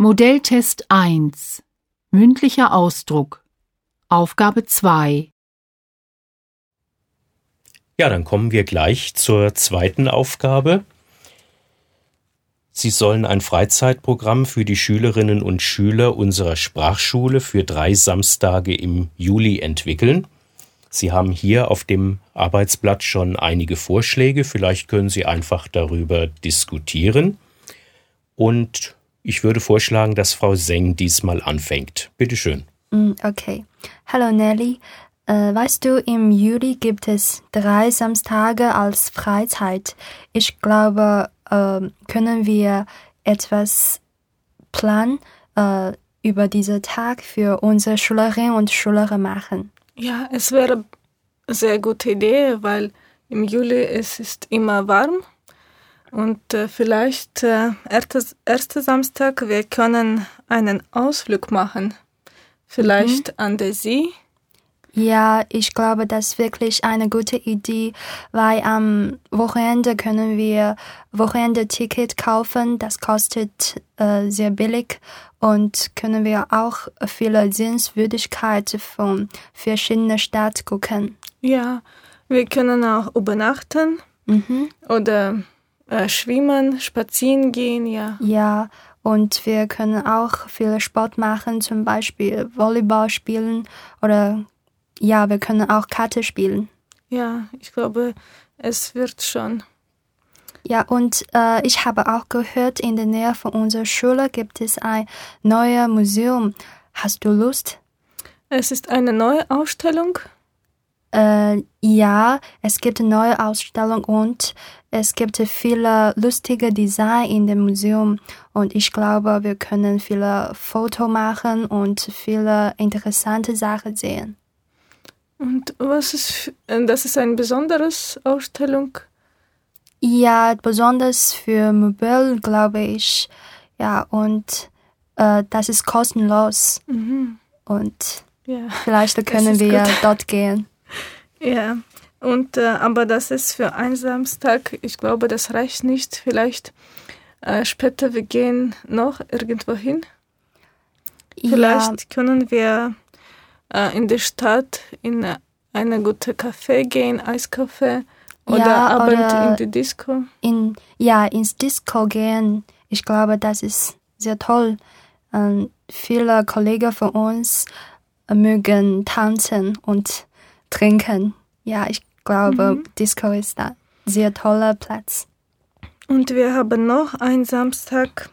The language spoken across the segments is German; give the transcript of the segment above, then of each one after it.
Modelltest 1 Mündlicher Ausdruck Aufgabe 2 Ja, dann kommen wir gleich zur zweiten Aufgabe. Sie sollen ein Freizeitprogramm für die Schülerinnen und Schüler unserer Sprachschule für drei Samstage im Juli entwickeln. Sie haben hier auf dem Arbeitsblatt schon einige Vorschläge. Vielleicht können Sie einfach darüber diskutieren. Und ich würde vorschlagen, dass Frau Seng diesmal anfängt. Bitte schön. Mm, okay. Hallo Nelly. Äh, weißt du, im Juli gibt es drei Samstage als Freizeit. Ich glaube, äh, können wir etwas planen äh, über diesen Tag für unsere Schülerinnen und Schüler machen. Ja, es wäre eine sehr gute Idee, weil im Juli es ist immer warm und äh, vielleicht äh, erster erste Samstag, wir können einen Ausflug machen. Vielleicht mhm. an der See. Ja, ich glaube, das ist wirklich eine gute Idee, weil am Wochenende können wir Wochenende-Ticket kaufen. Das kostet äh, sehr billig und können wir auch viele Sehenswürdigkeiten von verschiedenen Städten gucken. Ja, wir können auch übernachten mhm. oder äh, schwimmen, spazieren gehen, ja. Ja, und wir können auch viel Sport machen, zum Beispiel Volleyball spielen oder ja, wir können auch Karte spielen. Ja, ich glaube, es wird schon. Ja, und äh, ich habe auch gehört, in der Nähe von unserer Schule gibt es ein neues Museum. Hast du Lust? Es ist eine neue Ausstellung? Äh, ja, es gibt eine neue Ausstellung und es gibt viele lustige Design in dem Museum und ich glaube, wir können viele Fotos machen und viele interessante Sachen sehen. Und was ist, das ist eine besondere Ausstellung? Ja, besonders für Möbel, glaube ich. Ja, und äh, das ist kostenlos. Mhm. Und ja, vielleicht können wir gut. dort gehen. Ja, und äh, aber das ist für einen Samstag, ich glaube, das reicht nicht. Vielleicht äh, später wir gehen noch irgendwo hin. Vielleicht ja. können wir äh, in der Stadt in eine gute Café gehen, Eiskaffee oder ja, Abend oder in die Disco. In, ja, ins Disco gehen. Ich glaube, das ist sehr toll. Ähm, viele Kollegen von uns mögen tanzen und trinken. Ja, ich glaube, mhm. Disco ist ein sehr toller Platz. Und wir haben noch einen Samstag.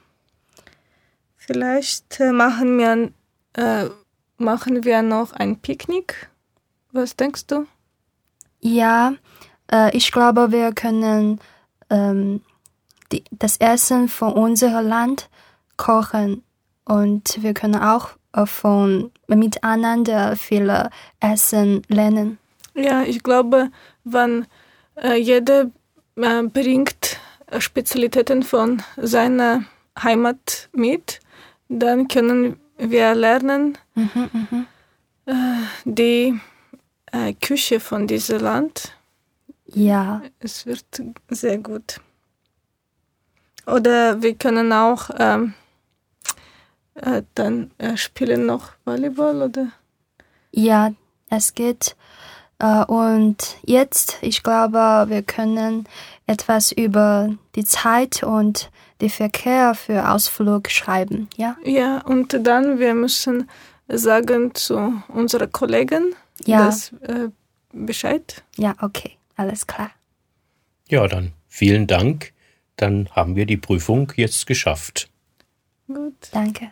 Vielleicht äh, machen wir, äh, machen wir noch ein Picknick. Was denkst du? Ja, äh, ich glaube, wir können ähm, die, das Essen von unserem Land kochen und wir können auch von miteinander viele Essen lernen. Ja, ich glaube, wenn äh, jeder äh, bringt Spezialitäten von seiner Heimat mit, dann können wir lernen mhm, mh. äh, die äh, Küche von diesem Land. Ja. Es wird sehr gut. Oder wir können auch ähm, äh, dann äh, spielen noch Volleyball, oder? Ja, es geht. Äh, und jetzt, ich glaube, wir können etwas über die Zeit und den Verkehr für Ausflug schreiben, ja? Ja, und dann wir müssen sagen zu unseren Kollegen ja. das äh, Bescheid. Ja, okay, alles klar. Ja, dann vielen Dank. Dann haben wir die Prüfung jetzt geschafft. Gut. Danke.